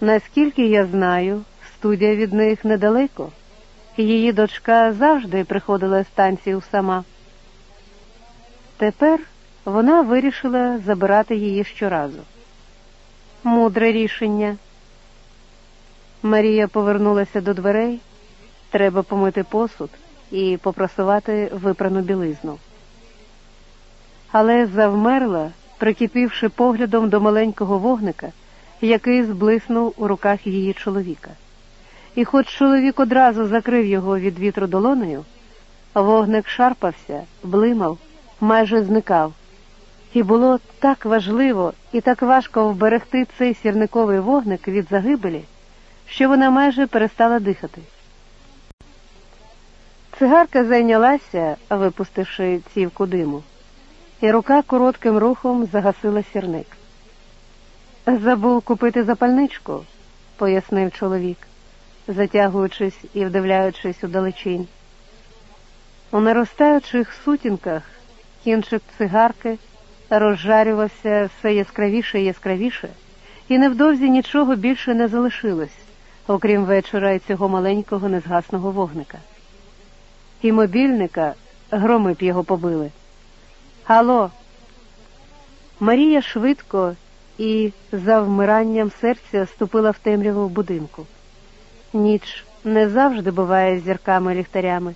Наскільки я знаю, студія від них недалеко. Її дочка завжди приходила з танців сама. Тепер вона вирішила забирати її щоразу. Мудре рішення. Марія повернулася до дверей. Треба помити посуд і попросувати випрану білизну. Але завмерла, прикипівши поглядом до маленького вогника, який зблиснув у руках її чоловіка. І хоч чоловік одразу закрив його від вітру долоною, вогник шарпався, блимав, майже зникав. І було так важливо і так важко вберегти цей сірниковий вогник від загибелі, що вона майже перестала дихати. Цигарка зайнялася, випустивши цівку диму, і рука коротким рухом загасила сірник. Забув купити запальничку, пояснив чоловік, затягуючись і вдивляючись у далечінь. У наростаючих сутінках кінчик цигарки розжарювався все яскравіше і яскравіше, і невдовзі нічого більше не залишилось, окрім вечора і цього маленького незгасного вогника. І мобільника громи б його побили. Алло! Марія швидко і за вмиранням серця ступила в темряву будинку. Ніч не завжди буває з зірками ліхтарями,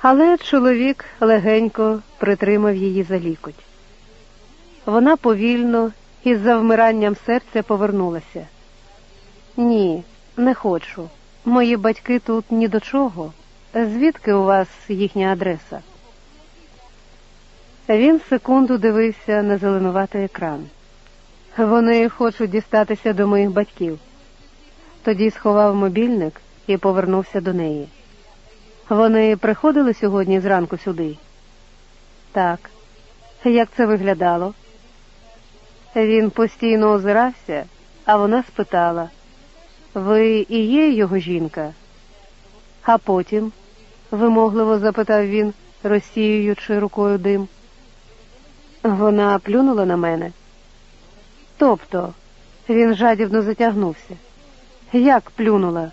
але чоловік легенько притримав її за лікоть. Вона повільно і за вмиранням серця повернулася. Ні, не хочу. Мої батьки тут ні до чого. Звідки у вас їхня адреса? Він секунду дивився на зеленуватий екран. Вони хочуть дістатися до моїх батьків. Тоді сховав мобільник і повернувся до неї. Вони приходили сьогодні зранку сюди? Так. Як це виглядало? Він постійно озирався, а вона спитала Ви і є його жінка? А потім, вимогливо запитав він, розсіюючи рукою дим. Вона плюнула на мене. Тобто, він жадібно затягнувся. Як плюнула?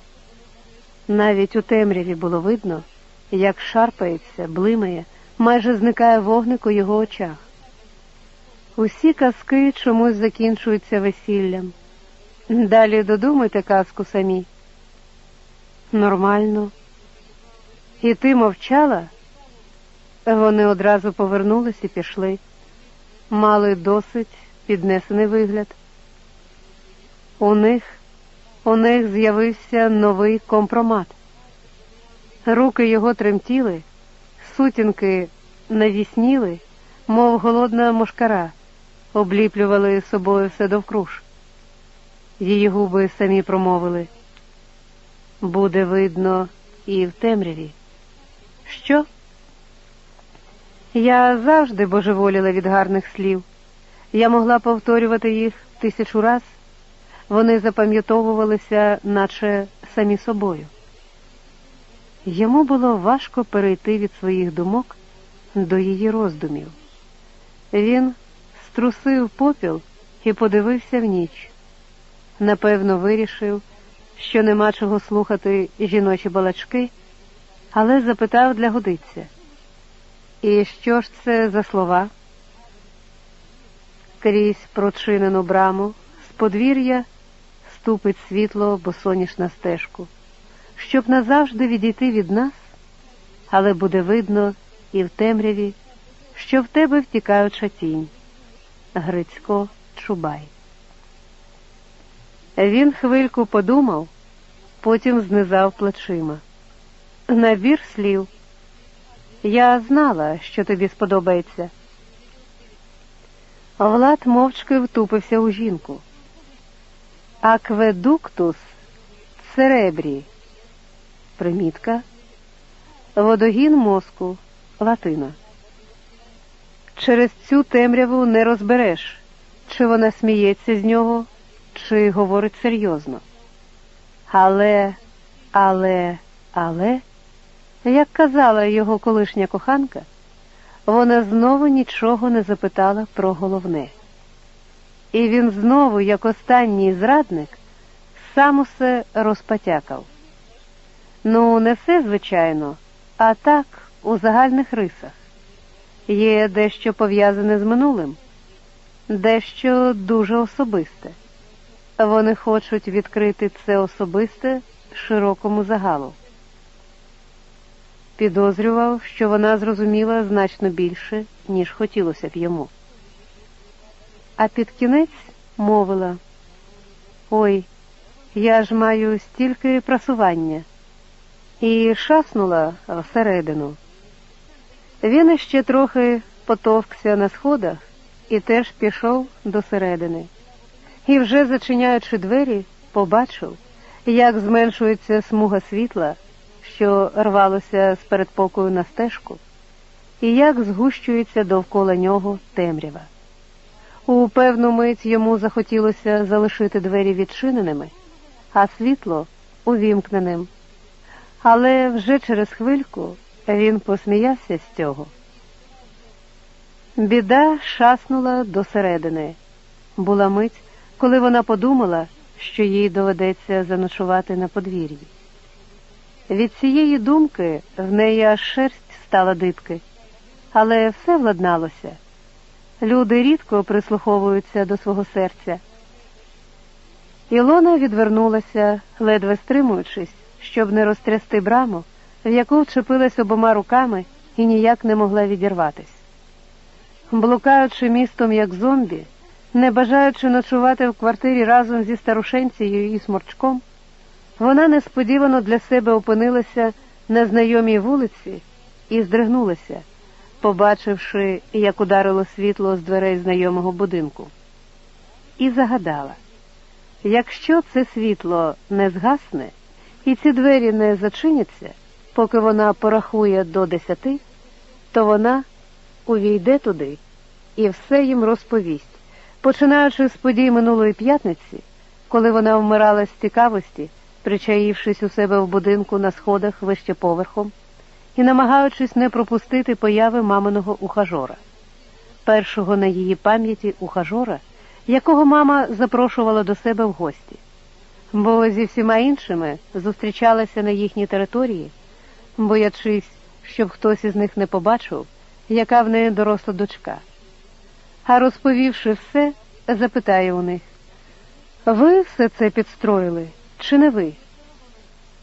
Навіть у темряві було видно, як шарпається, блимає, майже зникає вогник у його очах. Усі казки чомусь закінчуються весіллям. Далі додумайте казку самі. Нормально. І ти мовчала? Вони одразу повернулись і пішли. Мали досить піднесений вигляд. У них у них з'явився новий компромат. Руки його тремтіли, сутінки навісніли, мов голодна мошкара обліплювали собою все довкруж. Її губи самі промовили. Буде видно і в темряві. Що? Я завжди божеволіла від гарних слів. Я могла повторювати їх тисячу раз. Вони запам'ятовувалися, наче самі собою. Йому було важко перейти від своїх думок до її роздумів. Він струсив попіл і подивився в ніч. Напевно, вирішив, що нема чого слухати жіночі балачки, але запитав для годиться. І що ж це за слова? Крізь прочинену браму з подвір'я ступить світло босоніж на стежку, щоб назавжди відійти від нас, але буде видно і в темряві, що в тебе втікаюча тінь. Грицько Чубай. Він хвильку подумав, потім знизав плечима. Набір слів. Я знала, що тобі сподобається. Влад мовчки втупився у жінку. Акведуктус церебрі. Примітка. Водогін мозку. Латина. Через цю темряву не розбереш, чи вона сміється з нього, чи говорить серйозно. Але, але, але, як казала його колишня коханка, вона знову нічого не запитала про головне. І він знову, як останній зрадник, сам усе розпотякав. Ну, не все, звичайно, а так, у загальних рисах. Є дещо пов'язане з минулим, дещо дуже особисте. Вони хочуть відкрити це особисте широкому загалу. Підозрював, що вона зрозуміла значно більше, ніж хотілося б йому. А під кінець мовила Ой, я ж маю стільки прасування, і шаснула всередину. Він іще трохи потовкся на сходах і теж пішов до середини. І вже зачиняючи двері, побачив, як зменшується смуга світла, що рвалося з передпокою на стежку, і як згущується довкола нього темрява. У певну мить йому захотілося залишити двері відчиненими, а світло увімкненим. Але вже через хвильку він посміявся з цього. Біда шаснула до середини. Була мить, коли вона подумала, що їй доведеться заночувати на подвір'ї. Від цієї думки в неї аж шерсть стала дибки, але все владналося. Люди рідко прислуховуються до свого серця. Ілона відвернулася, ледве стримуючись, щоб не розтрясти браму, в яку вчепилась обома руками і ніяк не могла відірватись. Блукаючи містом як зомбі, не бажаючи ночувати в квартирі разом зі старушенцією і сморчком, вона несподівано для себе опинилася на знайомій вулиці і здригнулася, побачивши, як ударило світло з дверей знайомого будинку. І загадала якщо це світло не згасне і ці двері не зачиняться, поки вона порахує до десяти, то вона увійде туди і все їм розповість, починаючи з подій минулої п'ятниці, коли вона вмирала з цікавості, причаївшись у себе в будинку на сходах вище поверхом, і намагаючись не пропустити появи маминого ухажора, першого на її пам'яті ухажора, якого мама запрошувала до себе в гості, бо зі всіма іншими зустрічалася на їхній території, боячись, щоб хтось із них не побачив, яка в неї доросла дочка. А розповівши все, запитає у них ви все це підстроїли, чи не ви?